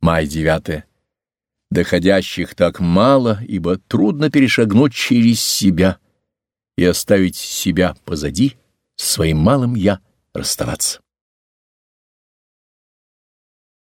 Май 9. Доходящих так мало, ибо трудно перешагнуть через себя и оставить себя позади, своим малым «я» расставаться.